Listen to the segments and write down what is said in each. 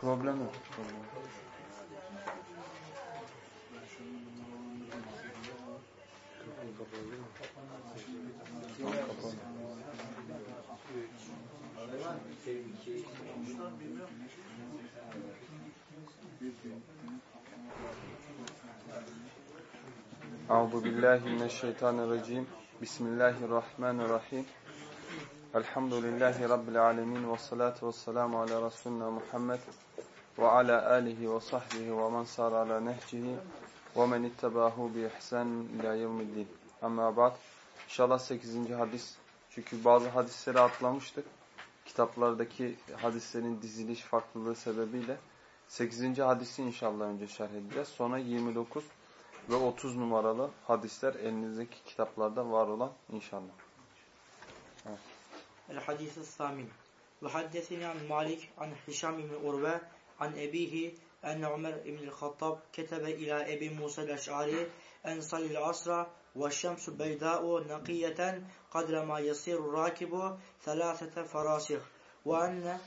Problem yok. أعوذ بالله من الشيطان الرجيم بسم الله الرحمن الرحيم الحمد لله رب العالمين والصلاة والسلام على رسولنا محمد sahbihi ve men sar ala nehcihi ve men ittabahu bi ihsan ila yevmiddin. Amma ba'd. İnşallah 8. hadis. Çünkü bazı hadisleri atlamıştık. Kitaplardaki hadislerin diziliş farklılığı sebebiyle 8. hadisi inşallah önce şerh edeceğiz. Sonra 29 ve 30 numaralı hadisler elinizdeki kitaplarda var olan inşallah. Evet. الحديث الثامن وحدثني عن مالك عن هشام بن عروة عن أبيه أن عمر بن الخطاب كتب إلى أبي موسى الأشعري أن صلي العصر والشمس بيداء نقية قدر ما يصير الراكب ثلاثة فراسخ وأن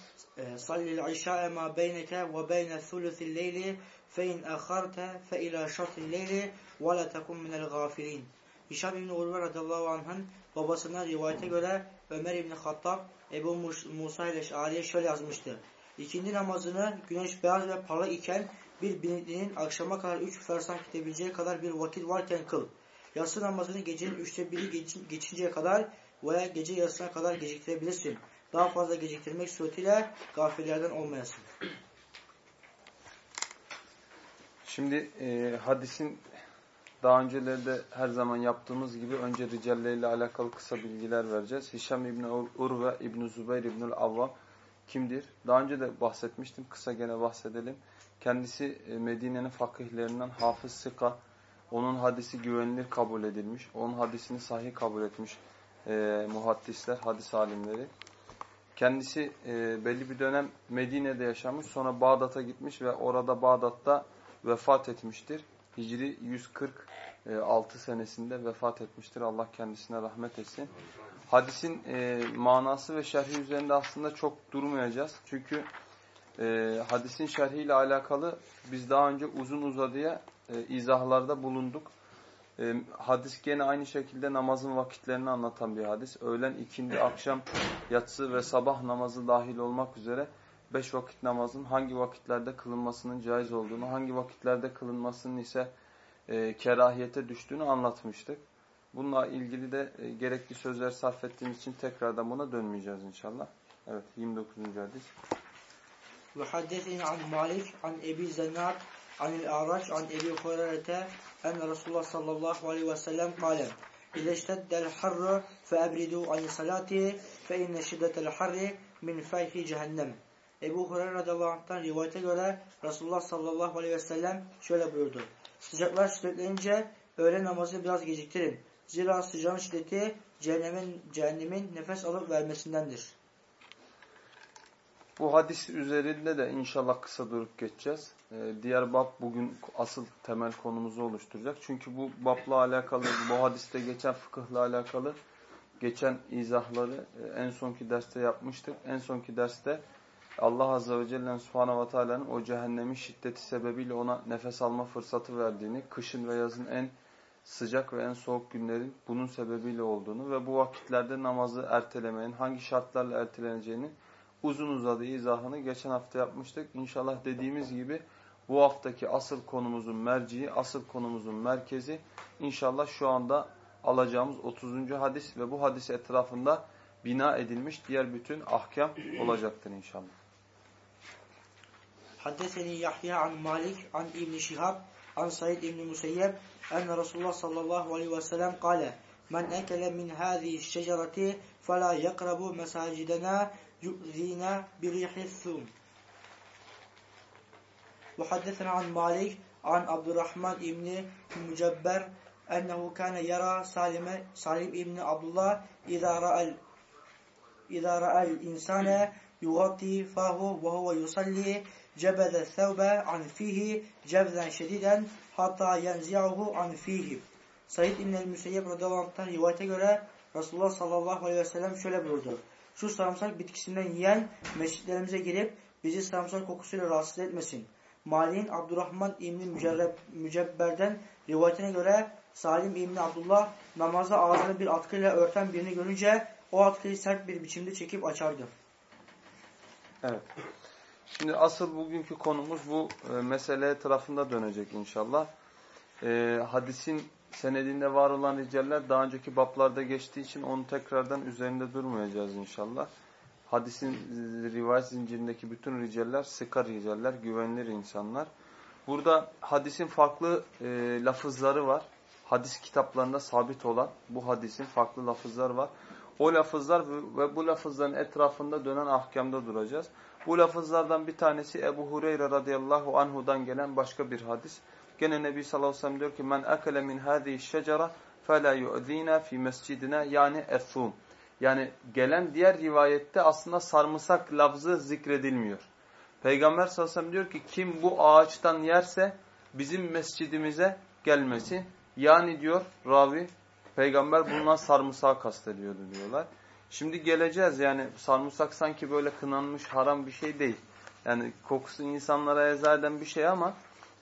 صلي العشاء ما بينك وبين ثلث الليل فإن أخرت فإلى شطر الليل ولا تكن من الغافلين Hişam İbni Urve radıyallahu anh'ın babasından rivayete göre Ömer İbni Hattab Ebu Musa ile Şari'ye şöyle yazmıştı. İkindi namazını güneş beyaz ve parlak iken bir biniklinin akşama kadar üç fersah gidebileceği kadar bir vakit varken kıl. Yatsı namazını gecenin üçte biri geçinceye kadar veya gece yarısına kadar geciktirebilirsin. Daha fazla geciktirmek suretiyle gafillerden olmayasın. Şimdi e, hadisin daha öncelerde her zaman yaptığımız gibi önce ricalleriyle alakalı kısa bilgiler vereceğiz. Hişam İbni Urve İbni Zübeyir İbnül Avvam kimdir? Daha önce de bahsetmiştim. Kısa gene bahsedelim. Kendisi Medine'nin fakihlerinden Hafız Sıka. Onun hadisi güvenilir kabul edilmiş. Onun hadisini sahih kabul etmiş e, muhaddisler, hadis alimleri. Kendisi e, belli bir dönem Medine'de yaşamış. Sonra Bağdat'a gitmiş ve orada Bağdat'ta vefat etmiştir. Hicri 146 senesinde vefat etmiştir. Allah kendisine rahmet etsin. Hadisin e, manası ve şerhi üzerinde aslında çok durmayacağız. Çünkü e, hadisin şerhiyle alakalı biz daha önce uzun uzadıya e, izahlarda bulunduk. E, hadis gene aynı şekilde namazın vakitlerini anlatan bir hadis. Öğlen, ikindi, akşam, yatsı ve sabah namazı dahil olmak üzere beş vakit namazın hangi vakitlerde kılınmasının caiz olduğunu, hangi vakitlerde kılınmasının ise e, kerahiyete düştüğünü anlatmıştık. Bununla ilgili de e, gerekli sözler sarf ettiğimiz için tekrardan buna dönmeyeceğiz inşallah. Evet 29. hadis. Ve haddesini an Malik an Ebi Zennar an el-Araç an Ebi Hurerete en Resulullah sallallahu aleyhi ve sellem kâle İze işteddel harru fe ebridu an salati fe inne şiddetel harri min fayhi cehennem. Ebu Hureyre radıyallahu anh'tan rivayete göre Resulullah sallallahu aleyhi ve sellem şöyle buyurdu. Sıcaklar şiddetlenince öğle namazı biraz geciktirin. Zira sıcağın şiddeti cehennemin, cehennemin nefes alıp vermesindendir. Bu hadis üzerinde de inşallah kısa durup geçeceğiz. Ee, diğer bab bugün asıl temel konumuzu oluşturacak. Çünkü bu babla alakalı, bu hadiste geçen fıkıhla alakalı geçen izahları en sonki derste yapmıştık. En sonki derste Allah Azze ve Celle'nin Subhanahu ve Teala'nın o cehennemin şiddeti sebebiyle ona nefes alma fırsatı verdiğini, kışın ve yazın en sıcak ve en soğuk günlerin bunun sebebiyle olduğunu ve bu vakitlerde namazı ertelemenin hangi şartlarla erteleneceğini uzun uzadı izahını geçen hafta yapmıştık. İnşallah dediğimiz gibi bu haftaki asıl konumuzun merciği, asıl konumuzun merkezi inşallah şu anda alacağımız 30. hadis ve bu hadis etrafında bina edilmiş diğer bütün ahkam olacaktır inşallah. Haddeseni Yahya an Malik an İbn Şihab an Said İbn أن رسول الله صلى الله عليه وسلم قال من أكل من هذه الشجرة فلا يقرب مساجدنا يؤذينا بريح الثوم. وحدثنا عن مالك عن عبد الرحمن بن مجبر أنه كان يرى سالم سالم بن عبد الله إذا رأى إذا رأى الإنسان يغطي فاه وهو يصلي جبذ الثوب عن فيه جبذا شديدا hatta yenziyahu an fihi. Said İbn el-Müseyyep radıyallahu rivayete göre Resulullah sallallahu aleyhi ve sellem şöyle buyurdu. Şu sarımsak bitkisinden yiyen mescitlerimize girip bizi sarımsak kokusuyla rahatsız etmesin. Mali'nin Abdurrahman İbni Mücebber'den rivayetine göre Salim İbni Abdullah namazda ağzını bir atkıyla örten birini görünce o atkıyı sert bir biçimde çekip açardı. Evet. Şimdi asıl bugünkü konumuz bu e, mesele etrafında dönecek inşallah. E, hadisin senedinde var olan ricaller daha önceki bablarda geçtiği için onu tekrardan üzerinde durmayacağız inşallah. Hadisin rivayet zincirindeki bütün ricaller sıkar ricaller, güvenilir insanlar. Burada hadisin farklı e, lafızları var. Hadis kitaplarında sabit olan bu hadisin farklı lafızları var. O lafızlar ve bu lafızların etrafında dönen ahkamda duracağız. Bu lafızlardan bir tanesi Ebu Hureyre radıyallahu anhudan gelen başka bir hadis. Gene Nebi sallallahu aleyhi ve sellem diyor ki men akele min hadihi şecera fela yu'zina fi mescidina yani ethum. Yani gelen diğer rivayette aslında sarımsak lafzı zikredilmiyor. Peygamber sallallahu aleyhi ve sellem diyor ki kim bu ağaçtan yerse bizim mescidimize gelmesin. Yani diyor ravi peygamber bundan sarımsağı kastediyordu diyorlar. Şimdi geleceğiz yani sarımsak sanki böyle kınanmış haram bir şey değil. Yani kokusu insanlara eza eden bir şey ama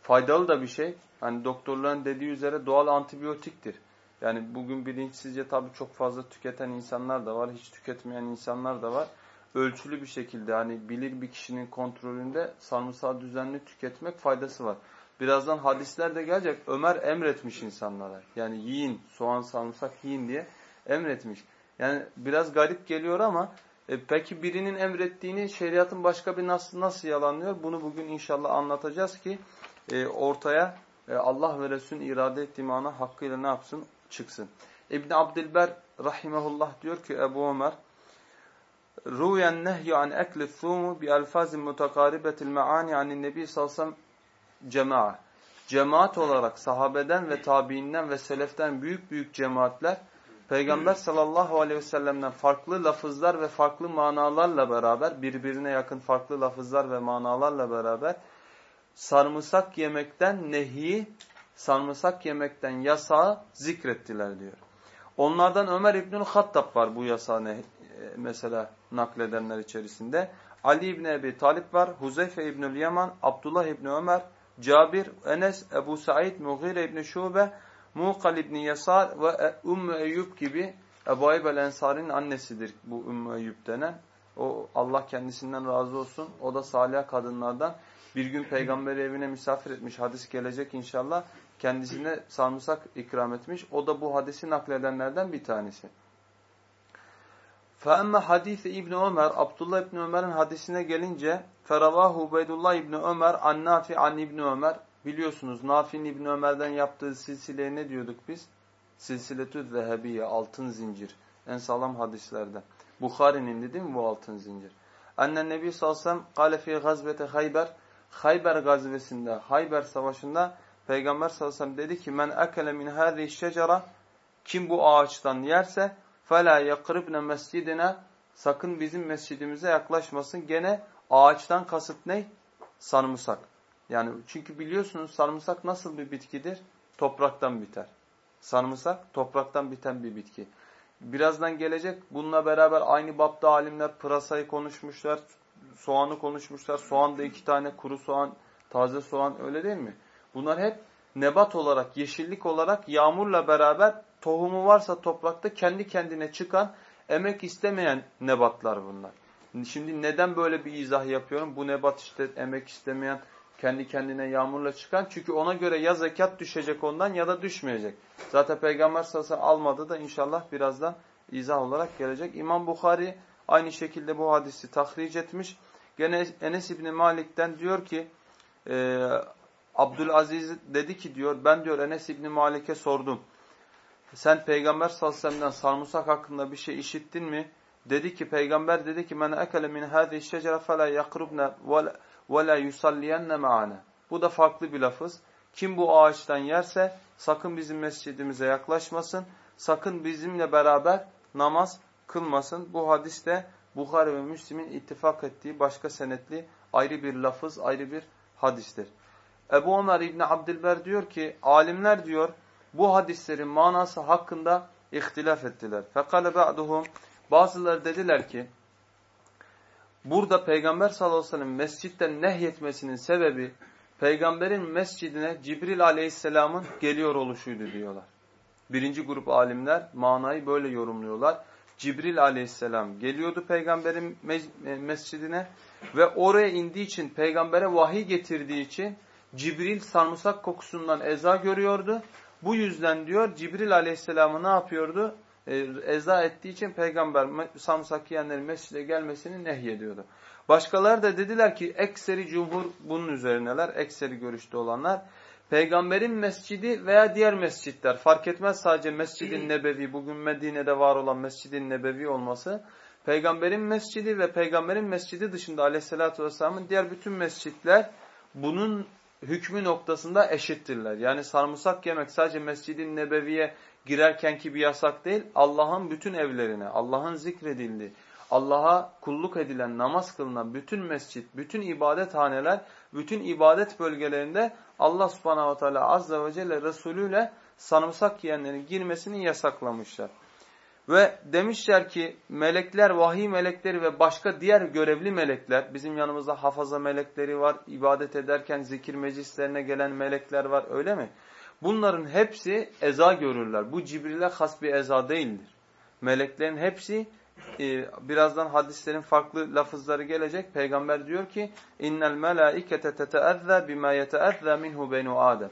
faydalı da bir şey. Hani doktorların dediği üzere doğal antibiyotiktir. Yani bugün bilinçsizce tabii çok fazla tüketen insanlar da var, hiç tüketmeyen insanlar da var. Ölçülü bir şekilde hani bilir bir kişinin kontrolünde sarımsağı düzenli tüketmek faydası var. Birazdan hadisler de gelecek. Ömer emretmiş insanlara. Yani yiyin, soğan, sarımsak yiyin diye emretmiş. Yani biraz garip geliyor ama e, peki birinin emrettiğini şeriatın başka bir nasıl nasıl yalanlıyor? Bunu bugün inşallah anlatacağız ki e, ortaya e, Allah ve Resul'ün irade ettiği mana hakkıyla ne yapsın? Çıksın. İbn Abdilber rahimehullah diyor ki Ebu Ömer Ruyen nehyu an ekli thumu bi alfazin mutakaribetil meani anin nebi sellem cema'a. Cemaat olarak sahabeden ve tabiinden ve seleften büyük büyük cemaatler Peygamber sallallahu aleyhi ve sellem'den farklı lafızlar ve farklı manalarla beraber, birbirine yakın farklı lafızlar ve manalarla beraber sarımsak yemekten nehi, sarımsak yemekten yasağı zikrettiler diyor. Onlardan Ömer İbnül Hattab var bu yasağı ne, mesela nakledenler içerisinde. Ali İbni Ebi Talip var, Huzeyfe İbnül Yaman, Abdullah İbni Ömer, Cabir, Enes, Ebu Said, Mughire İbni Şube, Muqal İbni Yasar ve Ümmü Eyyub gibi Ebu Ayyub el-Ensari'nin annesidir bu Ümmü Eyyub denen. O Allah kendisinden razı olsun. O da salih kadınlardan. Bir gün peygamberi evine misafir etmiş. Hadis gelecek inşallah. Kendisine sarımsak ikram etmiş. O da bu hadisi nakledenlerden bir tanesi. فَأَمَّا hadis İbn Ömer, Abdullah İbn Ömer'in hadisine gelince فَرَوَاهُ Ubeydullah İbn Ömer an Nafi an İbn Ömer Biliyorsunuz Nafi'nin İbn Ömer'den yaptığı silsileye ne diyorduk biz? Silsiletü zehebiye, altın zincir. En sağlam hadislerde. Bukhari'nin değil mi bu altın zincir? Annen Nebi salsam kale fi gazvete Hayber. Hayber gazvesinde, Hayber savaşında Peygamber salsam dedi ki men ekele min hâzi şecera kim bu ağaçtan yerse fela yakribne mescidine sakın bizim mescidimize yaklaşmasın. Gene ağaçtan kasıt ne? Sarımsak. Yani çünkü biliyorsunuz sarımsak nasıl bir bitkidir? Topraktan biter. Sarımsak topraktan biten bir bitki. Birazdan gelecek bununla beraber aynı bapta alimler pırasayı konuşmuşlar, soğanı konuşmuşlar. Soğan da iki tane kuru soğan, taze soğan öyle değil mi? Bunlar hep nebat olarak, yeşillik olarak yağmurla beraber tohumu varsa toprakta kendi kendine çıkan, emek istemeyen nebatlar bunlar. Şimdi neden böyle bir izah yapıyorum? Bu nebat işte emek istemeyen, kendi kendine yağmurla çıkan. Çünkü ona göre ya zekat düşecek ondan ya da düşmeyecek. Zaten Peygamber sallallahu almadı da inşallah birazdan izah olarak gelecek. İmam Bukhari aynı şekilde bu hadisi tahric etmiş. Gene Enes İbni Malik'ten diyor ki e, Abdülaziz dedi ki diyor ben diyor Enes İbni Malik'e sordum. Sen Peygamber sallallahu aleyhi sarımsak hakkında bir şey işittin mi? Dedi ki peygamber dedi ki men ekele min hadihi şecere fela ve la yusalliyenne maana. Bu da farklı bir lafız. Kim bu ağaçtan yerse sakın bizim mescidimize yaklaşmasın. Sakın bizimle beraber namaz kılmasın. Bu hadiste Bukhari ve Müslim'in ittifak ettiği başka senetli ayrı bir lafız, ayrı bir hadistir. Ebu Ömer İbni Abdilber diyor ki, alimler diyor bu hadislerin manası hakkında ihtilaf ettiler. Fekale ba'duhum bazıları dediler ki burada Peygamber sallallahu aleyhi ve sellem mescitten nehyetmesinin sebebi Peygamberin mescidine Cibril aleyhisselamın geliyor oluşuydu diyorlar. Birinci grup alimler manayı böyle yorumluyorlar. Cibril aleyhisselam geliyordu peygamberin mescidine ve oraya indiği için peygambere vahiy getirdiği için Cibril sarımsak kokusundan eza görüyordu. Bu yüzden diyor Cibril aleyhisselamı ne yapıyordu? E, eza ettiği için peygamber sarımsak yiyenlerin mescide gelmesini nehyediyordu. Başkaları da dediler ki ekseri cumhur bunun üzerineler, ekseri görüşte olanlar. Peygamberin mescidi veya diğer mescitler fark etmez sadece Mescid-i Nebevi bugün Medine'de var olan Mescid-i Nebevi olması. Peygamberin mescidi ve peygamberin mescidi dışında aleyhissalatü vesselamın diğer bütün mescitler bunun hükmü noktasında eşittirler. Yani sarımsak yemek sadece Mescid-i Nebevi'ye girerkenki bir yasak değil. Allah'ın bütün evlerine, Allah'ın zikredildiği, Allah'a kulluk edilen, namaz kılınan bütün mescit, bütün ibadethaneler, bütün ibadet bölgelerinde Allah subhanahu teala azze ve celle Resulü ile sarımsak yiyenlerin girmesini yasaklamışlar. Ve demişler ki melekler, vahiy melekleri ve başka diğer görevli melekler, bizim yanımızda hafaza melekleri var, ibadet ederken zikir meclislerine gelen melekler var öyle mi? Bunların hepsi eza görürler. Bu Cibril'e has bir eza değildir. Meleklerin hepsi e, birazdan hadislerin farklı lafızları gelecek. Peygamber diyor ki innel melaikete teteezza bima yeteezza minhu benu Adem.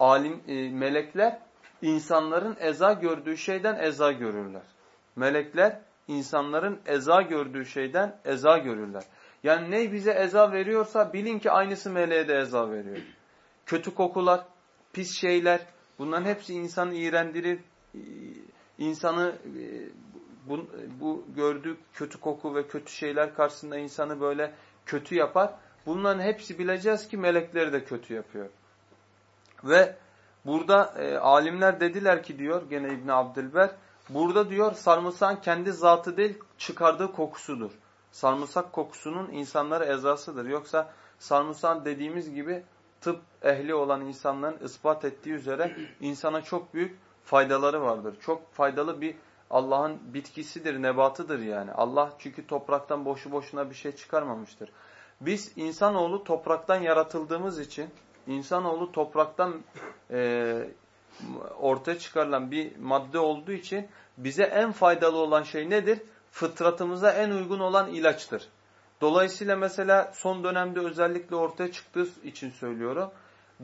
Alim e, melekler insanların eza gördüğü şeyden eza görürler. Melekler insanların eza gördüğü şeyden eza görürler. Yani ne bize eza veriyorsa bilin ki aynısı meleğe de eza veriyor. Kötü kokular, pis şeyler bunların hepsi insanı iğrendirir. İnsanı bu, bu gördüğü kötü koku ve kötü şeyler karşısında insanı böyle kötü yapar. Bunların hepsi bileceğiz ki melekleri de kötü yapıyor. Ve burada e, alimler dediler ki diyor gene İbn Abdülber burada diyor sarımsağın kendi zatı değil çıkardığı kokusudur. Sarımsak kokusunun insanlara ezasıdır. Yoksa sarımsak dediğimiz gibi tıp ehli olan insanların ispat ettiği üzere insana çok büyük faydaları vardır. Çok faydalı bir Allah'ın bitkisidir, nebatıdır yani. Allah çünkü topraktan boşu boşuna bir şey çıkarmamıştır. Biz insanoğlu topraktan yaratıldığımız için, insanoğlu topraktan e, ortaya çıkarılan bir madde olduğu için bize en faydalı olan şey nedir? Fıtratımıza en uygun olan ilaçtır. Dolayısıyla mesela son dönemde özellikle ortaya çıktığı için söylüyorum.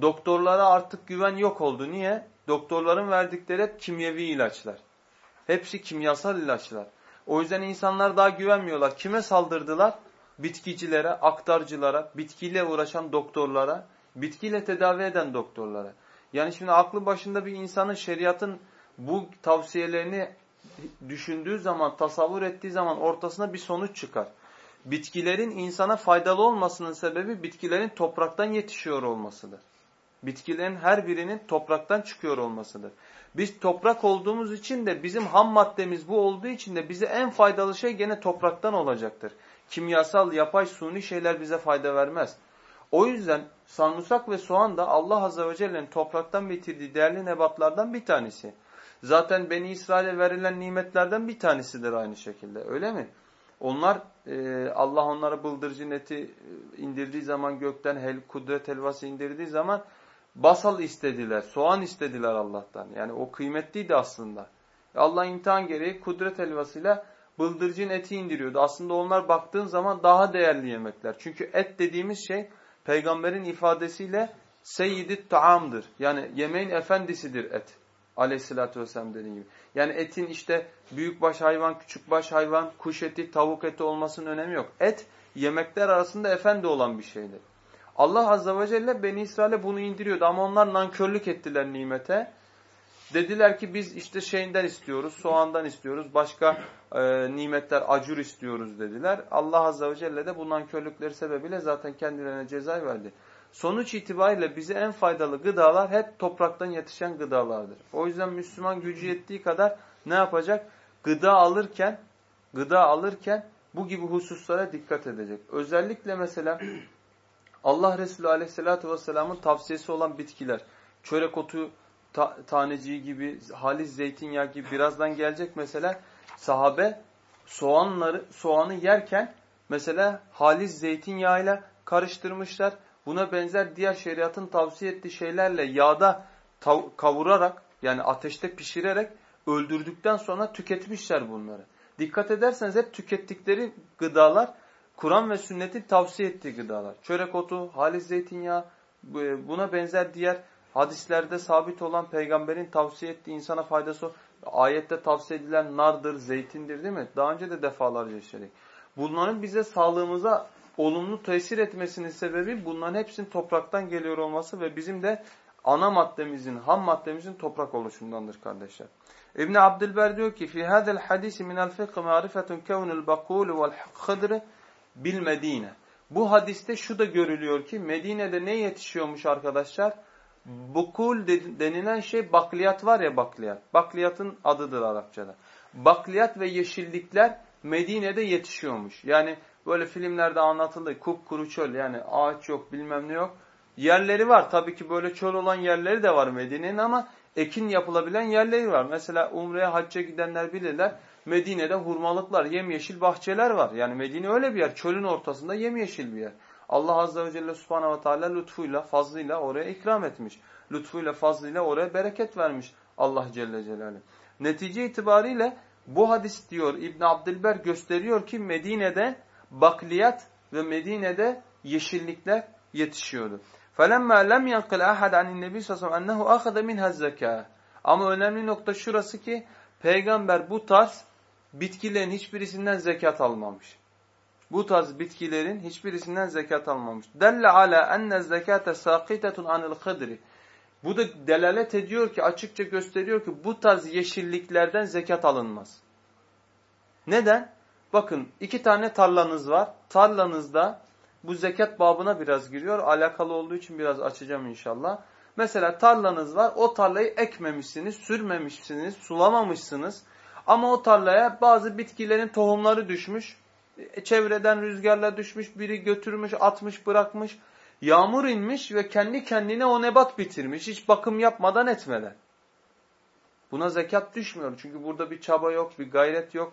Doktorlara artık güven yok oldu. Niye? Doktorların verdikleri hep kimyevi ilaçlar. Hepsi kimyasal ilaçlar. O yüzden insanlar daha güvenmiyorlar. Kime saldırdılar? Bitkicilere, aktarcılara, bitkiyle uğraşan doktorlara, bitkiyle tedavi eden doktorlara. Yani şimdi aklı başında bir insanın şeriatın bu tavsiyelerini düşündüğü zaman, tasavvur ettiği zaman ortasına bir sonuç çıkar. Bitkilerin insana faydalı olmasının sebebi bitkilerin topraktan yetişiyor olmasıdır. Bitkilerin her birinin topraktan çıkıyor olmasıdır. Biz toprak olduğumuz için de bizim ham maddemiz bu olduğu için de bize en faydalı şey gene topraktan olacaktır. Kimyasal, yapay, suni şeyler bize fayda vermez. O yüzden sarımsak ve soğan da Allah Azze ve Celle'nin topraktan bitirdiği değerli nebatlardan bir tanesi. Zaten Beni İsrail'e verilen nimetlerden bir tanesidir aynı şekilde öyle mi? Onlar e, Allah onlara bıldırcın eti e, indirdiği zaman gökten hel, kudret helvası indirdiği zaman basal istediler, soğan istediler Allah'tan. Yani o kıymetliydi aslında. Allah imtihan gereği kudret helvasıyla bıldırcın eti indiriyordu. Aslında onlar baktığın zaman daha değerli yemekler. Çünkü et dediğimiz şey peygamberin ifadesiyle seyyidit taamdır. Yani yemeğin efendisidir et. Aleyhissalatü vesselam dediği gibi. Yani etin işte büyükbaş hayvan, küçükbaş hayvan, kuş eti, tavuk eti olmasının önemi yok. Et yemekler arasında efendi olan bir şeydir. Allah Azze ve Celle Beni İsrail'e bunu indiriyordu ama onlar nankörlük ettiler nimete. Dediler ki biz işte şeyinden istiyoruz, soğandan istiyoruz, başka e, nimetler, acur istiyoruz dediler. Allah Azze ve Celle de bu nankörlükleri sebebiyle zaten kendilerine ceza verdi. Sonuç itibariyle bize en faydalı gıdalar hep topraktan yetişen gıdalardır. O yüzden Müslüman gücü yettiği kadar ne yapacak? Gıda alırken, gıda alırken bu gibi hususlara dikkat edecek. Özellikle mesela Allah Resulü Aleyhisselatü vesselamın tavsiyesi olan bitkiler, çörek otu ta taneciği gibi, halis zeytinyağı gibi birazdan gelecek mesela sahabe soğanları soğanı yerken Mesela halis zeytinyağıyla karıştırmışlar. Buna benzer diğer şeriatın tavsiye ettiği şeylerle yağda kavurarak yani ateşte pişirerek öldürdükten sonra tüketmişler bunları. Dikkat ederseniz hep tükettikleri gıdalar Kur'an ve sünnetin tavsiye ettiği gıdalar. Çörek otu, halis zeytinyağı, buna benzer diğer hadislerde sabit olan peygamberin tavsiye ettiği insana faydası ayette tavsiye edilen nardır, zeytindir değil mi? Daha önce de defalarca işledik. Bunların bize sağlığımıza olumlu tesir etmesinin sebebi bunların hepsinin topraktan geliyor olması ve bizim de ana maddemizin, ham maddemizin toprak oluşundandır kardeşler. İbn Abdülber diyor ki fi hadal hadisi min el fıkh ma'rifetun kevnul bakul vel hıdr bil Medine. Bu hadiste şu da görülüyor ki Medine'de ne yetişiyormuş arkadaşlar? Bukul denilen şey bakliyat var ya bakliyat. Bakliyatın adıdır Arapçada. Bakliyat ve yeşillikler Medine'de yetişiyormuş. Yani böyle filmlerde anlatıldı kupkuru çöl yani ağaç yok bilmem ne yok. Yerleri var tabii ki böyle çöl olan yerleri de var Medine'nin ama ekin yapılabilen yerleri var. Mesela Umre'ye hacca gidenler bilirler. Medine'de hurmalıklar, yemyeşil bahçeler var. Yani Medine öyle bir yer. Çölün ortasında yemyeşil bir yer. Allah Azze ve Celle Subhanahu ve Teala lütfuyla, fazlıyla oraya ikram etmiş. Lütfuyla, fazlıyla oraya bereket vermiş Allah Celle Celaluhu. Netice itibariyle bu hadis diyor İbn Abdülber gösteriyor ki Medine'de bakliyat ve Medine'de yeşillikler yetişiyordu. فَلَمَّا لَمْ يَنْقِلْ أَحَدْ عَنِ النَّبِي سَسَمْ أَنَّهُ أَخَذَ مِنْهَا الزَّكَاءَ Ama önemli nokta şurası ki peygamber bu tarz bitkilerin hiçbirisinden zekat almamış. Bu tarz bitkilerin hiçbirisinden zekat almamış. Delle ala enne zekate sakitetun anil hıdri. Bu da delalet ediyor ki açıkça gösteriyor ki bu tarz yeşilliklerden zekat alınmaz. Neden? Bakın iki tane tarlanız var. Tarlanızda bu zekat babına biraz giriyor. Alakalı olduğu için biraz açacağım inşallah. Mesela tarlanız var. O tarlayı ekmemişsiniz, sürmemişsiniz, sulamamışsınız. Ama o tarlaya bazı bitkilerin tohumları düşmüş. E, çevreden rüzgarla düşmüş, biri götürmüş, atmış, bırakmış. Yağmur inmiş ve kendi kendine o nebat bitirmiş. Hiç bakım yapmadan etmeden. Buna zekat düşmüyor. Çünkü burada bir çaba yok, bir gayret yok.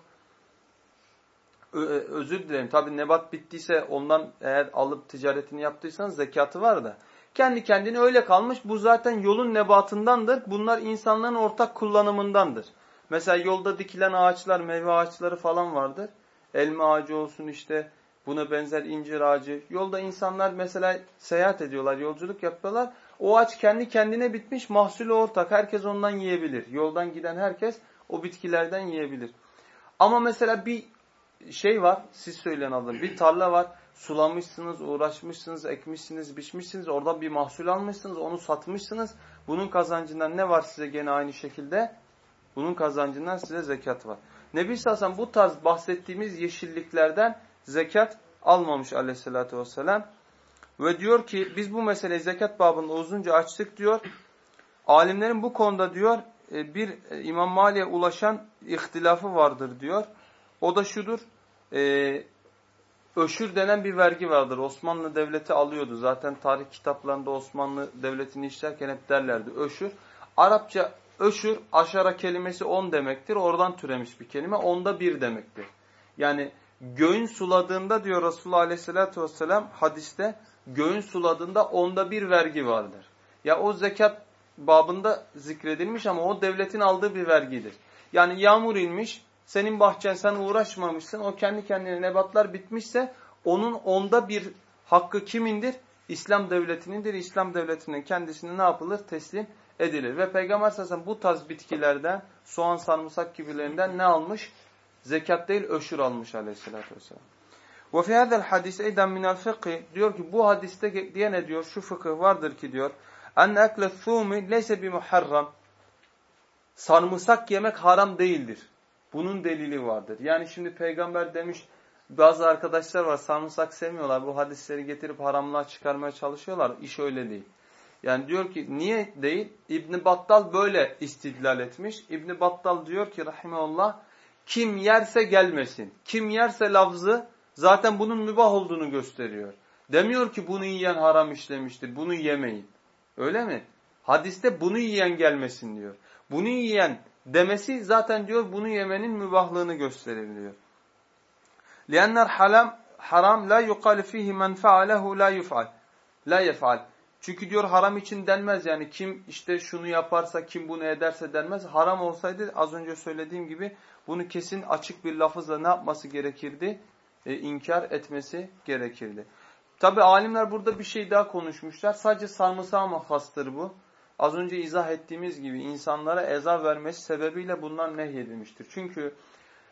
E, özür dilerim. Tabi nebat bittiyse ondan eğer alıp ticaretini yaptıysan zekatı var da. Kendi kendine öyle kalmış. Bu zaten yolun nebatındandır. Bunlar insanların ortak kullanımındandır. Mesela yolda dikilen ağaçlar, meyve ağaçları falan vardır. Elma ağacı olsun işte buna benzer incir ağacı. Yolda insanlar mesela seyahat ediyorlar, yolculuk yapıyorlar. O ağaç kendi kendine bitmiş, mahsulü ortak. Herkes ondan yiyebilir. Yoldan giden herkes o bitkilerden yiyebilir. Ama mesela bir şey var, siz söyleyen adım. Bir tarla var, sulamışsınız, uğraşmışsınız, ekmişsiniz, biçmişsiniz. Orada bir mahsul almışsınız, onu satmışsınız. Bunun kazancından ne var size gene aynı şekilde? Bunun kazancından size zekat var. Nebi Sassan bu tarz bahsettiğimiz yeşilliklerden zekat almamış aleyhissalatü vesselam. Ve diyor ki biz bu meseleyi zekat babında uzunca açtık diyor. Alimlerin bu konuda diyor e, bir e, İmam Mali'ye ulaşan ihtilafı vardır diyor. O da şudur. E, öşür denen bir vergi vardır. Osmanlı Devleti alıyordu. Zaten tarih kitaplarında Osmanlı Devleti'ni işlerken hep derlerdi. Öşür. Arapça öşür aşara kelimesi on demektir. Oradan türemiş bir kelime. Onda bir demektir. Yani göğün suladığında diyor Resulullah Aleyhisselatü Vesselam hadiste göğün suladığında onda bir vergi vardır. Ya o zekat babında zikredilmiş ama o devletin aldığı bir vergidir. Yani yağmur inmiş, senin bahçen sen uğraşmamışsın, o kendi kendine nebatlar bitmişse onun onda bir hakkı kimindir? İslam devletinindir. İslam devletinin kendisine ne yapılır? Teslim edilir. Ve Peygamber sallallahu bu tarz bitkilerden, soğan, sarımsak gibilerinden ne almış? Zekat değil, öşür almış aleyhissalatü vesselam. Ve fi hadal hadis eyden minel fıkhi diyor ki bu hadiste diye ne diyor? Şu fıkıh vardır ki diyor. Enne ekle thumi leyse bi muharram. Sarımsak yemek haram değildir. Bunun delili vardır. Yani şimdi peygamber demiş bazı arkadaşlar var sarımsak sevmiyorlar. Bu hadisleri getirip haramlığa çıkarmaya çalışıyorlar. İş öyle değil. Yani diyor ki niye değil? İbn Battal böyle istidlal etmiş. İbn Battal diyor ki rahimeullah kim yerse gelmesin. Kim yerse lafzı zaten bunun mübah olduğunu gösteriyor. Demiyor ki bunu yiyen haram işlemiştir. Bunu yemeyin. Öyle mi? Hadiste bunu yiyen gelmesin diyor. Bunu yiyen demesi zaten diyor bunu yemenin mübahlığını gösterir diyor. لِأَنَّ الْحَرَامَ haram la yuqal fihi men faalehu la yuf'al. La yef'al. Çünkü diyor haram için denmez yani kim işte şunu yaparsa kim bunu ederse denmez. Haram olsaydı az önce söylediğim gibi bunu kesin açık bir lafızla ne yapması gerekirdi? E, inkar etmesi gerekirdi. Tabi alimler burada bir şey daha konuşmuşlar. Sadece sarımsağa mı hastır bu? Az önce izah ettiğimiz gibi insanlara eza vermesi sebebiyle bunlar nehyedilmiştir. Çünkü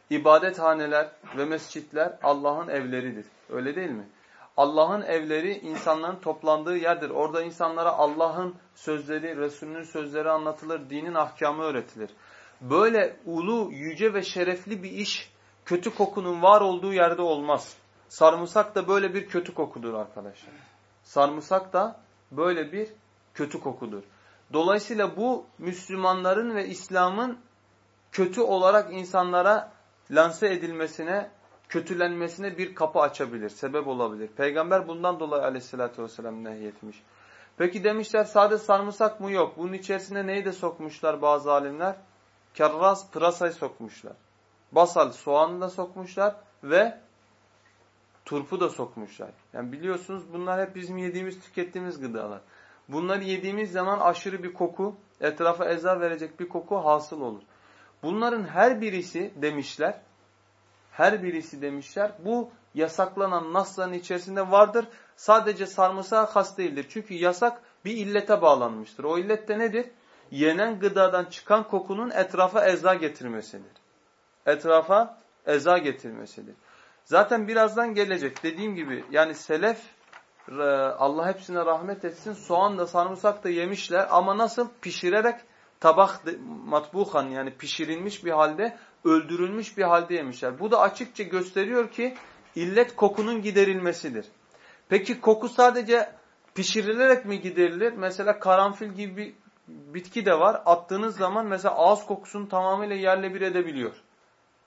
ibadethaneler ve mescitler Allah'ın evleridir. Öyle değil mi? Allah'ın evleri insanların toplandığı yerdir. Orada insanlara Allah'ın sözleri, Resulünün sözleri anlatılır, dinin ahkamı öğretilir. Böyle ulu, yüce ve şerefli bir iş kötü kokunun var olduğu yerde olmaz. Sarımsak da böyle bir kötü kokudur arkadaşlar. Sarımsak da böyle bir kötü kokudur. Dolayısıyla bu Müslümanların ve İslam'ın kötü olarak insanlara lanse edilmesine, kötülenmesine bir kapı açabilir, sebep olabilir. Peygamber bundan dolayı aleyhissalatü vesselam nehyetmiş. Peki demişler sade sarımsak mı yok? Bunun içerisine neyi de sokmuşlar bazı alimler? Kerras, pırasayı sokmuşlar. Basal, soğanı da sokmuşlar ve turpu da sokmuşlar. Yani biliyorsunuz bunlar hep bizim yediğimiz, tükettiğimiz gıdalar. Bunları yediğimiz zaman aşırı bir koku, etrafa eza verecek bir koku hasıl olur. Bunların her birisi demişler, her birisi demişler bu yasaklanan nasların içerisinde vardır. Sadece sarımsağa has değildir. Çünkü yasak bir illete bağlanmıştır. O illet de nedir? Yenen gıdadan çıkan kokunun etrafa eza getirmesidir. Etrafa eza getirmesidir. Zaten birazdan gelecek. Dediğim gibi yani selef Allah hepsine rahmet etsin. Soğan da sarımsak da yemişler ama nasıl? Pişirerek tabak matbuhan yani pişirilmiş bir halde, öldürülmüş bir halde yemişler. Bu da açıkça gösteriyor ki illet kokunun giderilmesidir. Peki koku sadece pişirilerek mi giderilir? Mesela karanfil gibi bir bitki de var. Attığınız zaman mesela ağız kokusunu tamamıyla yerle bir edebiliyor.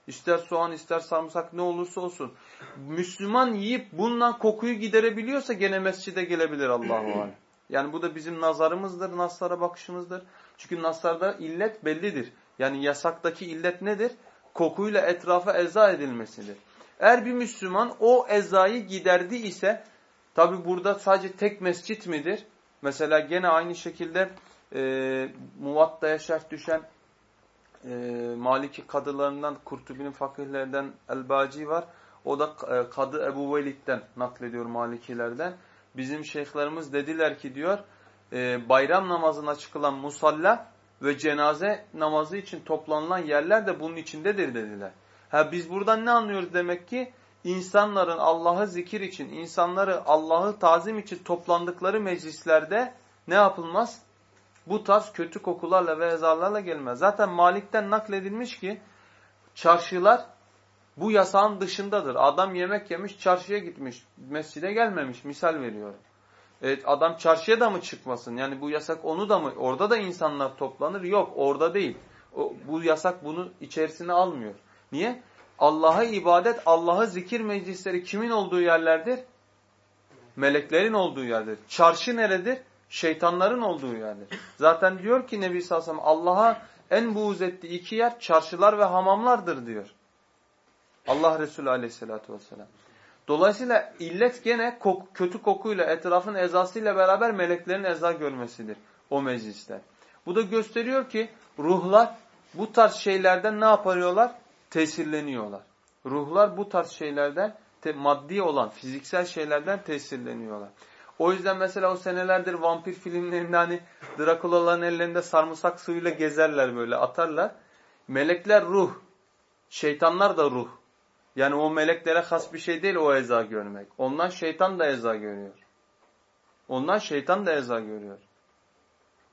İster soğan ister sarımsak ne olursa olsun. Müslüman yiyip bundan kokuyu giderebiliyorsa gene mescide gelebilir Allah'u Yani bu da bizim nazarımızdır, naslara bakışımızdır. Çünkü naslarda illet bellidir. Yani yasaktaki illet nedir? Kokuyla etrafa eza edilmesidir. Eğer bir Müslüman o ezayı giderdi ise tabi burada sadece tek mescit midir? Mesela gene aynı şekilde e, Muvatta'ya şerh düşen e, Maliki kadılarından Kurtubi'nin fakirlerden Elbaci var. O da e, Kadı Ebu Velid'den naklediyor Malikilerden. Bizim şeyhlerimiz dediler ki diyor e, bayram namazına çıkılan musalla ve cenaze namazı için toplanılan yerler de bunun içindedir dediler. Ha biz buradan ne anlıyoruz demek ki? İnsanların Allah'ı zikir için, insanları Allah'ı tazim için toplandıkları meclislerde ne yapılmaz? Bu tarz kötü kokularla ve ezarlarla gelmez. Zaten Malik'ten nakledilmiş ki çarşılar bu yasağın dışındadır. Adam yemek yemiş, çarşıya gitmiş, mescide gelmemiş. Misal veriyorum. Evet, adam çarşıya da mı çıkmasın? Yani bu yasak onu da mı? Orada da insanlar toplanır. Yok orada değil. O, bu yasak bunu içerisine almıyor. Niye? Allah'a ibadet, Allah'a zikir meclisleri kimin olduğu yerlerdir? Meleklerin olduğu yerdir. Çarşı neredir? Şeytanların olduğu yerdir. Zaten diyor ki Nebi sallallahu Allah'a en buğz ettiği iki yer çarşılar ve hamamlardır diyor. Allah Resulü aleyhissalatü vesselam. Dolayısıyla illet gene kok, kötü kokuyla, etrafın ezasıyla beraber meleklerin eza görmesidir o meclisler. Bu da gösteriyor ki ruhlar bu tarz şeylerden ne yapıyorlar? Tesirleniyorlar. Ruhlar bu tarz şeylerden maddi olan, fiziksel şeylerden tesirleniyorlar. O yüzden mesela o senelerdir vampir filmlerinde hani Drakula'ların ellerinde sarımsak suyuyla gezerler böyle atarlar. Melekler ruh, şeytanlar da ruh. Yani o meleklere has bir şey değil o eza görmek. Ondan şeytan da eza görüyor. Ondan şeytan da eza görüyor.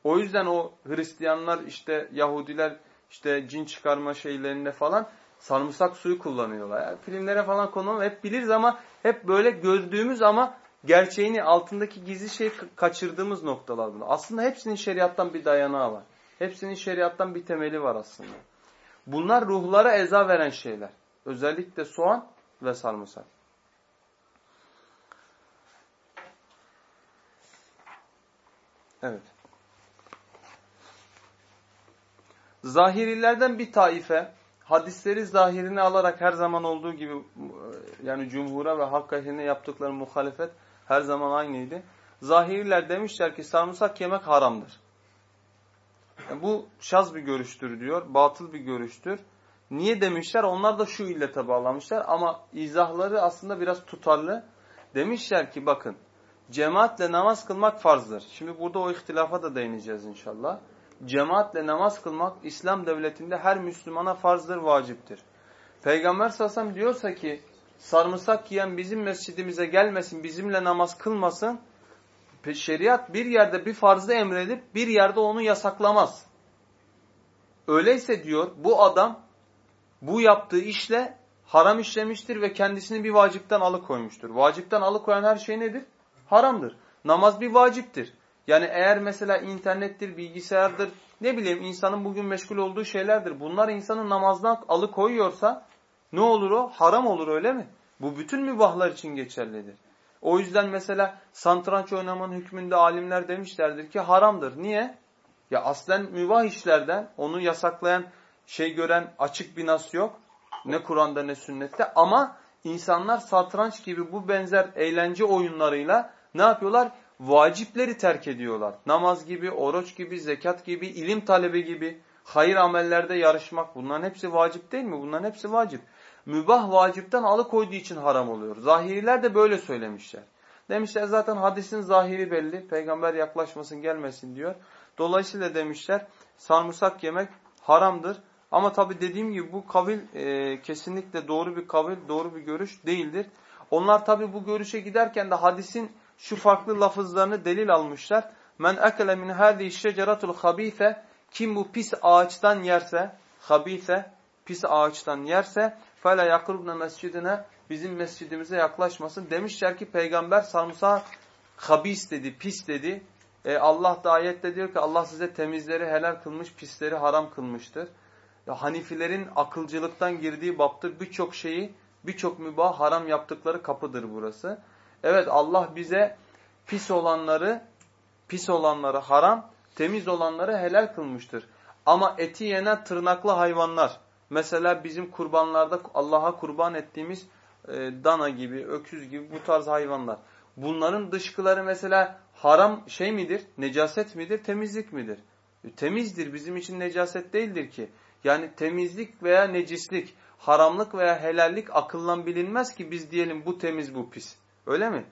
O yüzden o Hristiyanlar işte Yahudiler işte cin çıkarma şeylerinde falan sarımsak suyu kullanıyorlar. Yani filmlere falan konu hep biliriz ama hep böyle gördüğümüz ama gerçeğini altındaki gizli şey kaçırdığımız noktalar bunlar. Aslında hepsinin şeriattan bir dayanağı var. Hepsinin şeriattan bir temeli var aslında. Bunlar ruhlara eza veren şeyler. Özellikle soğan ve sarımsak. Evet. Zahirilerden bir taife hadisleri zahirini alarak her zaman olduğu gibi yani cumhura ve hak ehline yaptıkları muhalefet her zaman aynıydı. Zahiriler demişler ki sarımsak yemek haramdır. Yani bu şaz bir görüştür diyor. Batıl bir görüştür. Niye demişler? Onlar da şu illete bağlamışlar ama izahları aslında biraz tutarlı. Demişler ki bakın cemaatle namaz kılmak farzdır. Şimdi burada o ihtilafa da değineceğiz inşallah. Cemaatle namaz kılmak İslam devletinde her Müslümana farzdır, vaciptir. Peygamber sallallahu diyorsa ki sarımsak yiyen bizim mescidimize gelmesin, bizimle namaz kılmasın. Şeriat bir yerde bir farzı emredip bir yerde onu yasaklamaz. Öyleyse diyor bu adam bu yaptığı işle haram işlemiştir ve kendisini bir vacipten alıkoymuştur. Vacipten alıkoyan her şey nedir? Haramdır. Namaz bir vaciptir. Yani eğer mesela internettir, bilgisayardır, ne bileyim insanın bugün meşgul olduğu şeylerdir. Bunlar insanın namazdan alıkoyuyorsa ne olur o? Haram olur öyle mi? Bu bütün mübahlar için geçerlidir. O yüzden mesela santranç oynamanın hükmünde alimler demişlerdir ki haramdır. Niye? Ya aslen mübah işlerden onu yasaklayan şey gören açık bir nas yok. Ne Kur'an'da ne sünnette ama insanlar satranç gibi bu benzer eğlence oyunlarıyla ne yapıyorlar? Vacipleri terk ediyorlar. Namaz gibi, oruç gibi, zekat gibi, ilim talebi gibi, hayır amellerde yarışmak bunların hepsi vacip değil mi? Bunların hepsi vacip. Mübah vacipten alıkoyduğu için haram oluyor. Zahiriler de böyle söylemişler. Demişler zaten hadisin zahiri belli. Peygamber yaklaşmasın gelmesin diyor. Dolayısıyla demişler sarımsak yemek haramdır. Ama tabi dediğim gibi bu kavil e, kesinlikle doğru bir kavil, doğru bir görüş değildir. Onlar tabi bu görüşe giderken de hadisin şu farklı lafızlarını delil almışlar. Men ekele min hâzihi şeceratul habîfe kim bu pis ağaçtan yerse, habîfe pis ağaçtan yerse fele yakrubne mescidine bizim mescidimize yaklaşmasın. Demişler ki peygamber sarımsağı habis dedi, pis dedi. E, Allah da ayette diyor ki Allah size temizleri helal kılmış, pisleri haram kılmıştır. Ya, Hanifilerin akılcılıktan girdiği baptır. Birçok şeyi, birçok mübah haram yaptıkları kapıdır burası. Evet Allah bize pis olanları, pis olanları haram, temiz olanları helal kılmıştır. Ama eti yenen tırnaklı hayvanlar, mesela bizim kurbanlarda Allah'a kurban ettiğimiz e, dana gibi, öküz gibi bu tarz hayvanlar. Bunların dışkıları mesela haram şey midir, necaset midir, temizlik midir? E, temizdir, bizim için necaset değildir ki. Yani temizlik veya necislik, haramlık veya helallik akıllan bilinmez ki biz diyelim bu temiz bu pis. Öyle mi?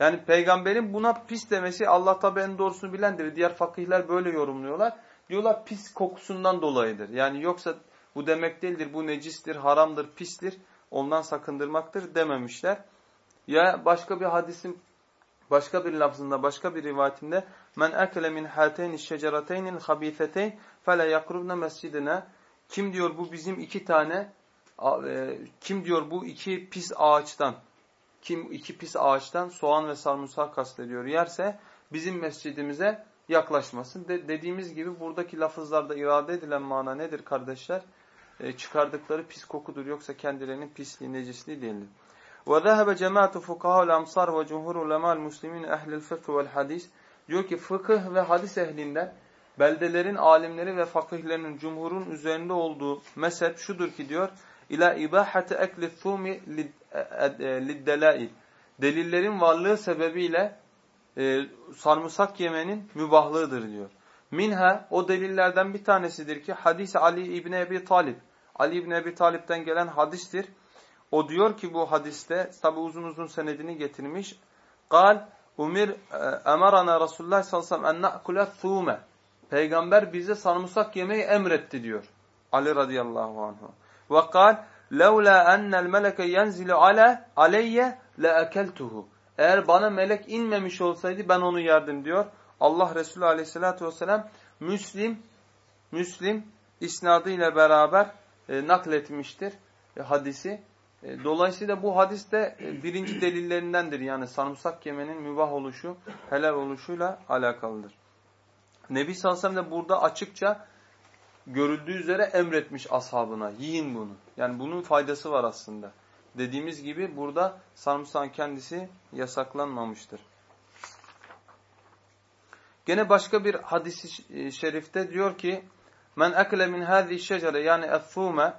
Yani peygamberin buna pis demesi Allah tabi en doğrusunu bilendir. Diğer fakihler böyle yorumluyorlar. Diyorlar pis kokusundan dolayıdır. Yani yoksa bu demek değildir. Bu necistir, haramdır, pistir. Ondan sakındırmaktır dememişler. Ya başka bir hadisin başka bir lafzında, başka bir rivayetinde men ekele min hateyni şecerateynin habifeteyn fele yakrubne mescidine kim diyor bu bizim iki tane e, kim diyor bu iki pis ağaçtan kim iki pis ağaçtan soğan ve sarımsak kastediyor yerse bizim mescidimize yaklaşmasın. De, dediğimiz gibi buradaki lafızlarda irade edilen mana nedir kardeşler? E, çıkardıkları pis kokudur yoksa kendilerinin pisliği, necisliği değildir. وَذَهَبَ جَمَاعَةُ فُقَهَا الْاَمْصَارِ وَجُمْهُرُ الْاَمَا الْمُسْلِمِينَ اَهْلِ الْفِقْهِ وَالْحَدِيثِ Diyor ki fıkıh ve hadis ehlinden beldelerin alimleri ve fakihlerinin cumhurun üzerinde olduğu mezhep şudur ki diyor ila ibahati ekli thumi liddelail. Delillerin varlığı sebebiyle e, sarımsak yemenin mübahlığıdır diyor. Minha o delillerden bir tanesidir ki hadis Ali İbni Ebi Talib. Ali İbni Ebi Talip'ten gelen hadistir. O diyor ki bu hadiste, tabi uzun uzun senedini getirmiş. Gal, umir e, emarana Resulullah sallallahu aleyhi ve sellem en na'kule. Peygamber bize sarımsak yemeyi emretti diyor. Ali radıyallahu anhu. Ve kal, levla ennel meleke yenzilu ale aleyye leekeltuhu. Eğer bana melek inmemiş olsaydı ben onu yerdim diyor. Allah Resulü aleyhissalatü vesselam Müslim, Müslim isnadıyla beraber e, nakletmiştir e, hadisi. E, dolayısıyla bu hadis de e, birinci delillerindendir. Yani sarımsak yemenin mübah oluşu, helal oluşuyla alakalıdır. Nebi sallallahu de burada açıkça görüldüğü üzere emretmiş ashabına. Yiyin bunu. Yani bunun faydası var aslında. Dediğimiz gibi burada sarımsağın kendisi yasaklanmamıştır. Gene başka bir hadisi şerifte diyor ki Men ekle min hâzi şecere yani effûme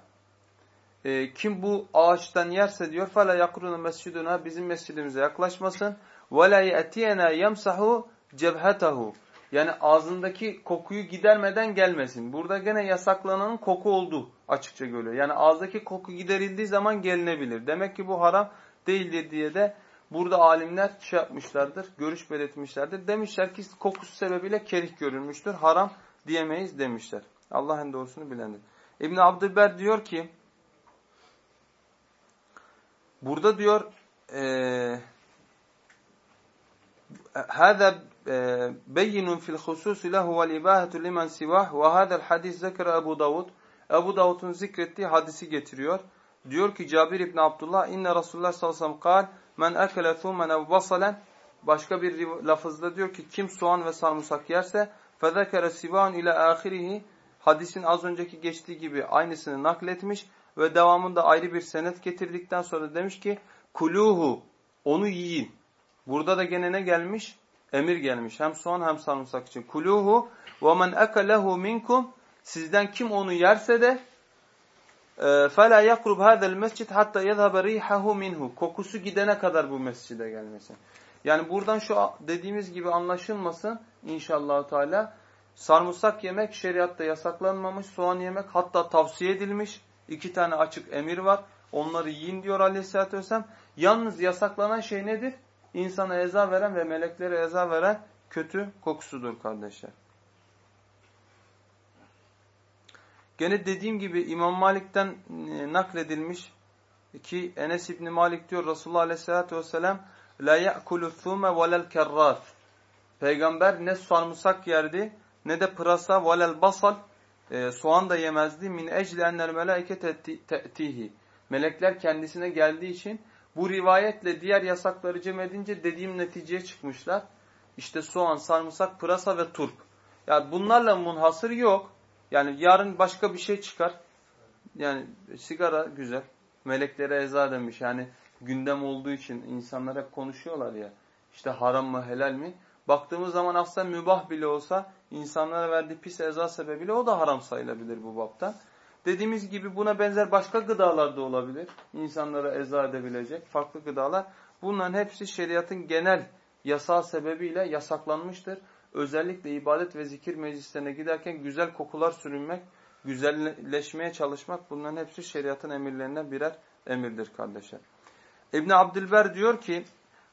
e, kim bu ağaçtan yerse diyor fele yakrunu mesciduna bizim mescidimize yaklaşmasın ve la ye'tiyena yemsahu cebhetahu yani ağzındaki kokuyu gidermeden gelmesin. Burada gene yasaklananın koku oldu açıkça görüyor. Yani ağızdaki koku giderildiği zaman gelinebilir. Demek ki bu haram değildir diye de burada alimler şey yapmışlardır, görüş belirtmişlerdir. Demişler ki kokusu sebebiyle kerih görülmüştür, haram diyemeyiz demişler. Allah en doğrusunu bilendir. İbn Abdülber diyor ki burada diyor eee هذا بين في الخصوص له والإباهة لمن سواه وهذا الحديث ذكر Ebu Davud. Ebu Davud'un zikrettiği hadisi getiriyor. Diyor ki Cabir İbn Abdullah inne Resulullah sallallahu aleyhi ve sellem kal men ekele thumen ev basalen başka bir lafızda diyor ki kim soğan ve sarımsak yerse fezekere sivan ile ahirihi hadisin az önceki geçtiği gibi aynısını nakletmiş ve devamında ayrı bir senet getirdikten sonra demiş ki kuluhu onu yiyin. Burada da gene ne gelmiş? Emir gelmiş. Hem soğan hem sarımsak için. Kuluhu ve men ekalehu minkum sizden kim onu yerse de فَلَا يَقْرُبْ هَذَا الْمَسْجِدْ hatta يَذْهَبَ رِيحَهُ minhu. Kokusu gidene kadar bu mescide gelmesin. Yani buradan şu dediğimiz gibi anlaşılmasın inşallah Teala. Sarımsak yemek şeriatta yasaklanmamış, soğan yemek hatta tavsiye edilmiş. İki tane açık emir var. Onları yiyin diyor aleyhissalatü vesselam. Yalnız yasaklanan şey nedir? İnsana eza veren ve meleklere eza veren kötü kokusudur kardeşler. Gene dediğim gibi İmam Malik'ten e, nakledilmiş ki Enes İbni Malik diyor Resulullah Aleyhisselatü Vesselam La ya'kulu thume velel kerrar Peygamber ne sarımsak yerdi ne de pırasa velel basal e, soğan da yemezdi min ecli ennel melaiket te'tihi melekler kendisine geldiği için bu rivayetle diğer yasakları cem edince dediğim neticeye çıkmışlar. İşte soğan, sarımsak, pırasa ve turp. Yani bunlarla munhasır yok. Yani yarın başka bir şey çıkar. Yani sigara güzel. Meleklere eza demiş. Yani gündem olduğu için insanlar hep konuşuyorlar ya. İşte haram mı helal mi? Baktığımız zaman aslında mübah bile olsa insanlara verdiği pis eza sebebiyle o da haram sayılabilir bu bapta. Dediğimiz gibi buna benzer başka gıdalar da olabilir. İnsanlara eza edebilecek farklı gıdalar. Bunların hepsi şeriatın genel yasal sebebiyle yasaklanmıştır. Özellikle ibadet ve zikir meclislerine giderken güzel kokular sürünmek, güzelleşmeye çalışmak bunların hepsi şeriatın emirlerinden birer emirdir kardeşler. İbn Abdülber diyor ki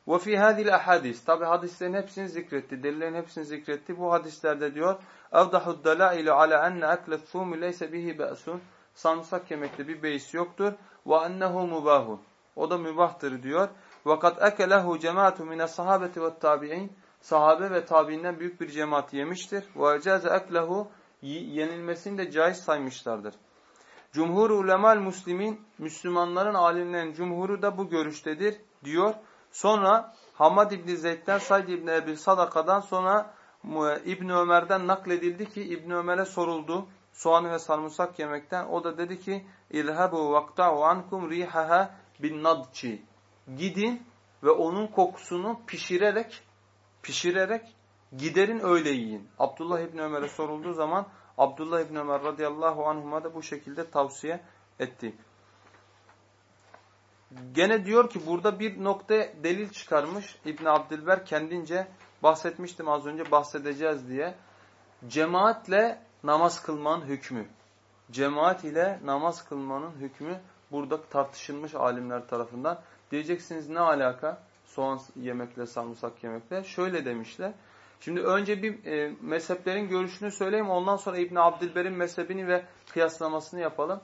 ve fi hadil ahadis. Tabi hadislerin hepsini zikretti. Delillerin hepsini zikretti. Bu hadislerde diyor. Evdahud dalailu ala enne aklet sumi leyse bihi be'sun. Samsak yemekte bir beis yoktur. Ve ennehu mubahun. O da mübahtır diyor. Ve kad ekelehu cemaatu mine sahabeti ve tabi'in. Sahabe ve tabiinden büyük bir cemaat yemiştir. Ve ecaze eklehu yenilmesini de caiz saymışlardır. Cumhur ulemal muslimin, Müslümanların alimlerin cumhuru da bu görüştedir diyor. Sonra Hamad İbni Zeyd'den, Said İbni Ebi Sadaka'dan sonra İbni Ömer'den nakledildi ki İbni Ömer'e soruldu soğan ve sarımsak yemekten. O da dedi ki İzhabu vakta'u ankum rihaha bin nadci. Gidin ve onun kokusunu pişirerek pişirerek giderin öyle yiyin. Abdullah İbni Ömer'e sorulduğu zaman Abdullah İbni Ömer radıyallahu anhuma da bu şekilde tavsiye etti. Gene diyor ki burada bir nokta delil çıkarmış İbn Abdülber kendince bahsetmiştim az önce bahsedeceğiz diye. Cemaatle namaz kılmanın hükmü. Cemaat ile namaz kılmanın hükmü burada tartışılmış alimler tarafından. Diyeceksiniz ne alaka? Soğan yemekle, sarımsak yemekle. Şöyle demişler. Şimdi önce bir e, mezheplerin görüşünü söyleyeyim. Ondan sonra İbn Abdülber'in mezhebini ve kıyaslamasını yapalım.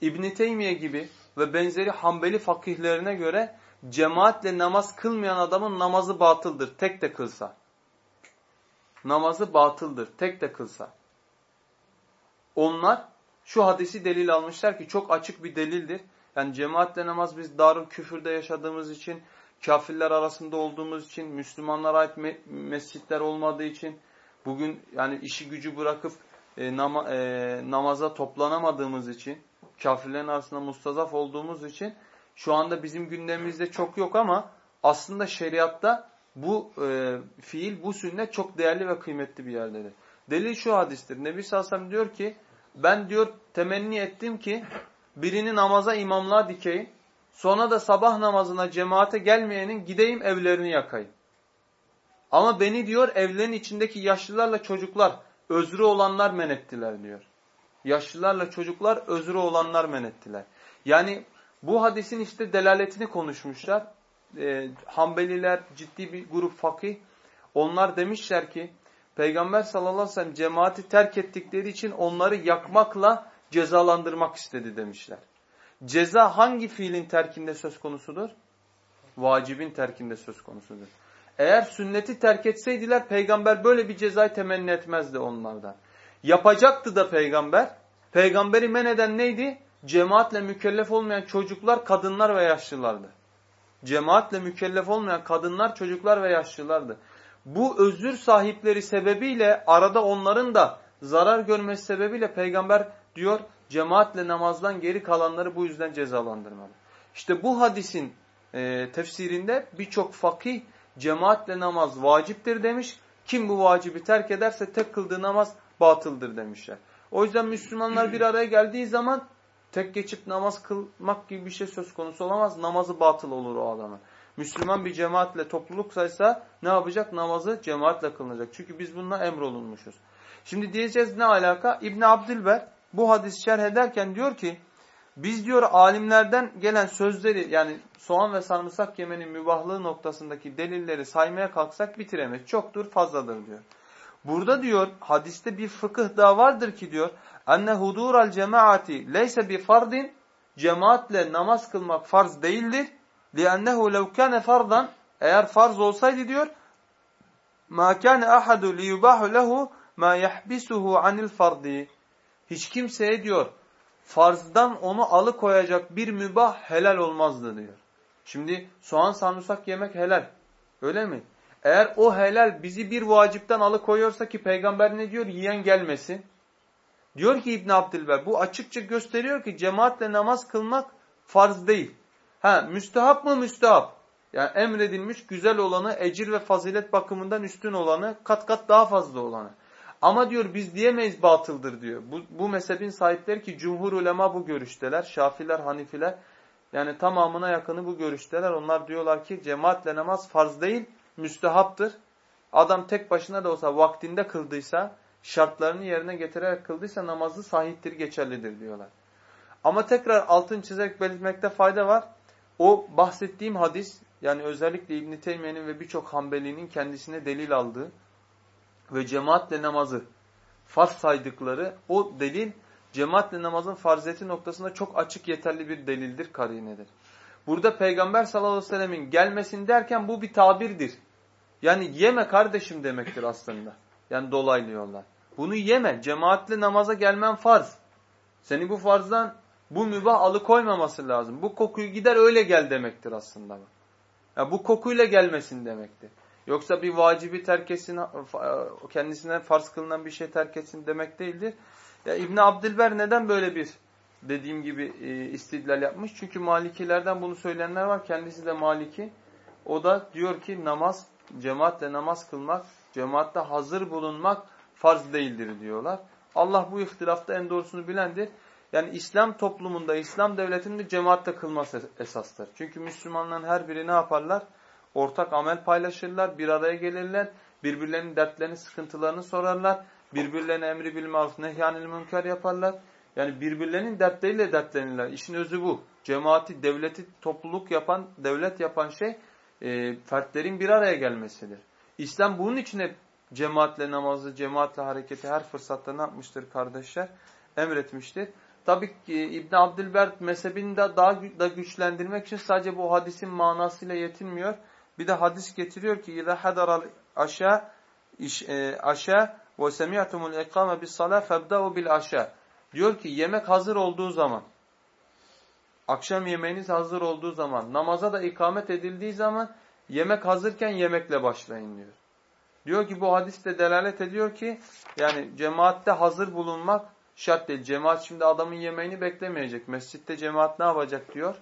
İbn Teymiye gibi ve benzeri Hanbeli fakihlerine göre cemaatle namaz kılmayan adamın namazı batıldır. Tek de kılsa. Namazı batıldır. Tek de kılsa. Onlar şu hadisi delil almışlar ki çok açık bir delildir. Yani cemaatle namaz biz darul küfürde yaşadığımız için, kafirler arasında olduğumuz için, Müslümanlara ait me mescitler olmadığı için, bugün yani işi gücü bırakıp e, nama, e, namaza toplanamadığımız için, kafirlerin arasında mustazaf olduğumuz için şu anda bizim gündemimizde çok yok ama aslında şeriatta bu e, fiil, bu sünnet çok değerli ve kıymetli bir yerdedir. Delil şu hadistir. Nebi Salsam diyor ki ben diyor temenni ettim ki birini namaza imamlığa dikeyim. Sonra da sabah namazına cemaate gelmeyenin gideyim evlerini yakayım. Ama beni diyor evlerin içindeki yaşlılarla çocuklar, özrü olanlar men ettiler diyor. Yaşlılarla çocuklar, özrü olanlar men ettiler. Yani bu hadisin işte delaletini konuşmuşlar. E, Hanbeliler, ciddi bir grup fakih. Onlar demişler ki, Peygamber sallallahu aleyhi ve sellem cemaati terk ettikleri için onları yakmakla cezalandırmak istedi demişler. Ceza hangi fiilin terkinde söz konusudur? Vacibin terkinde söz konusudur. Eğer sünneti terk etseydiler peygamber böyle bir cezayı temenni etmezdi onlardan. Yapacaktı da peygamber. Peygamberi men eden neydi? Cemaatle mükellef olmayan çocuklar, kadınlar ve yaşlılardı. Cemaatle mükellef olmayan kadınlar, çocuklar ve yaşlılardı. Bu özür sahipleri sebebiyle arada onların da zarar görmesi sebebiyle peygamber diyor cemaatle namazdan geri kalanları bu yüzden cezalandırmalı. İşte bu hadisin e, tefsirinde birçok fakih cemaatle namaz vaciptir demiş. Kim bu vacibi terk ederse tek kıldığı namaz batıldır demişler. O yüzden Müslümanlar bir araya geldiği zaman tek geçip namaz kılmak gibi bir şey söz konusu olamaz. Namazı batıl olur o adamın. Müslüman bir cemaatle topluluk saysa ne yapacak? Namazı cemaatle kılınacak. Çünkü biz bununla emrolunmuşuz. Şimdi diyeceğiz ne alaka? İbn Abdülber bu hadis şerh ederken diyor ki biz diyor alimlerden gelen sözleri yani soğan ve sarımsak yemenin mübahlığı noktasındaki delilleri saymaya kalksak bitiremeyiz. Çoktur fazladır diyor. Burada diyor hadiste bir fıkıh daha vardır ki diyor enne hudural cemaati leyse bi fardin cemaatle namaz kılmak farz değildir. لِأَنَّهُ لَوْ كَانَ fardan eğer farz olsaydı diyor مَا كَانَ أَحَدُ لِيُبَاحُ لَهُ مَا يَحْبِسُهُ عَنِ الْفَرْضِ Hiç kimseye diyor farzdan onu alıkoyacak bir mübah helal olmazdı diyor. Şimdi soğan sarımsak yemek helal. Öyle mi? Eğer o helal bizi bir vacipten alıkoyuyorsa ki peygamber ne diyor? Yiyen gelmesin. Diyor ki İbn Abdülber bu açıkça gösteriyor ki cemaatle namaz kılmak farz değil. Ha müstehap mı müstehap? Yani emredilmiş güzel olanı, ecir ve fazilet bakımından üstün olanı, kat kat daha fazla olanı. Ama diyor biz diyemeyiz batıldır diyor. Bu, bu mezhebin sahipleri ki cumhur ulema bu görüşteler. Şafiler, Hanifiler yani tamamına yakını bu görüşteler. Onlar diyorlar ki cemaatle namaz farz değil, müstehaptır. Adam tek başına da olsa vaktinde kıldıysa, şartlarını yerine getirerek kıldıysa namazı sahiptir, geçerlidir diyorlar. Ama tekrar altın çizerek belirtmekte fayda var. O bahsettiğim hadis yani özellikle İbn-i Teymiye'nin ve birçok Hanbeli'nin kendisine delil aldığı ve cemaatle namazı farz saydıkları o delil cemaatle namazın farziyeti noktasında çok açık yeterli bir delildir, karinedir. Burada Peygamber sallallahu aleyhi ve sellemin gelmesin derken bu bir tabirdir. Yani yeme kardeşim demektir aslında. Yani dolaylı yollar. Bunu yeme. Cemaatle namaza gelmen farz. Seni bu farzdan bu mübah alıkoymaması lazım. Bu kokuyu gider öyle gel demektir aslında. Ya bu kokuyla gelmesin demektir. Yoksa bir vacibi terk etsin, kendisine farz kılınan bir şey terk etsin demek değildir. Ya İbn Abdülber neden böyle bir dediğim gibi e, istidlal yapmış? Çünkü Malikilerden bunu söyleyenler var. Kendisi de Maliki. O da diyor ki namaz, cemaatle namaz kılmak, cemaatte hazır bulunmak farz değildir diyorlar. Allah bu ihtilafta en doğrusunu bilendir. Yani İslam toplumunda, İslam devletinde cemaatte kılması esastır. Çünkü Müslümanların her biri ne yaparlar? Ortak amel paylaşırlar, bir araya gelirler, birbirlerinin dertlerini, sıkıntılarını sorarlar, birbirlerine emri bil maruf nehyanil münker yaparlar. Yani birbirlerinin dertleriyle dertlenirler. İşin özü bu. Cemaati, devleti, topluluk yapan, devlet yapan şey e, fertlerin bir araya gelmesidir. İslam bunun için hep cemaatle namazı, cemaatle hareketi her fırsatta ne yapmıştır kardeşler? Emretmiştir. Tabii ki İbn Abdülber mezhebini de daha da güçlendirmek için sadece bu hadisin manasıyla yetinmiyor. Bir de hadis getiriyor ki اِذَا حَدَرَ الْاَشَى aşa ve semi'tumul ikame bis salah febda'u bil aşa. Diyor ki yemek hazır olduğu zaman akşam yemeğiniz hazır olduğu zaman namaza da ikamet edildiği zaman yemek hazırken yemekle başlayın diyor. Diyor ki bu hadiste delalet ediyor ki yani cemaatte hazır bulunmak şart değil. Cemaat şimdi adamın yemeğini beklemeyecek. Mescitte cemaat ne yapacak diyor?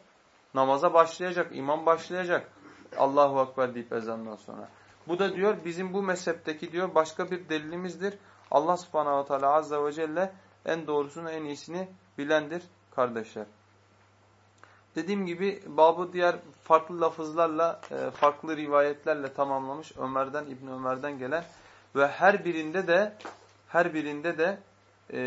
Namaza başlayacak, imam başlayacak. Allahu Ekber deyip ezandan sonra. Bu da diyor bizim bu mezhepteki diyor başka bir delilimizdir. Allah subhanahu wa ta'ala azze ve celle en doğrusunu en iyisini bilendir kardeşler. Dediğim gibi babı diğer farklı lafızlarla, e, farklı rivayetlerle tamamlamış. Ömer'den, İbn Ömer'den gelen ve her birinde de her birinde de e,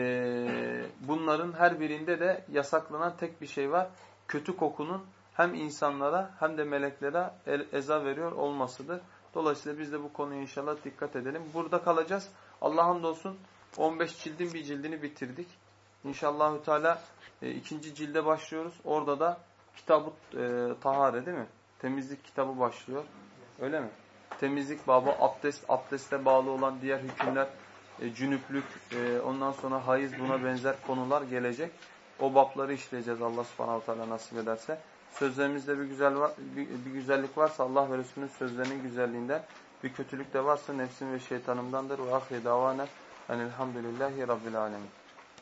bunların her birinde de yasaklanan tek bir şey var. Kötü kokunun hem insanlara hem de meleklere eza veriyor olmasıdır. Dolayısıyla biz de bu konuya inşallah dikkat edelim. Burada kalacağız. Allah hamdolsun 15 cildin bir cildini bitirdik. İnşallahü Teala e, ikinci cilde başlıyoruz. Orada da kitabı e, tahare değil mi? Temizlik kitabı başlıyor. Öyle mi? Temizlik babı, abdest, abdeste bağlı olan diğer hükümler, e, cünüplük, e, ondan sonra hayız buna benzer konular gelecek. O babları işleyeceğiz Allah subhanahu teala nasip ederse. Sözlerimizde bir güzel var, bir, güzellik varsa Allah ve Resulünün sözlerinin güzelliğinden, bir kötülük de varsa nefsim ve şeytanımdandır. Ve ahire davana enelhamdülillahi rabbil alemin.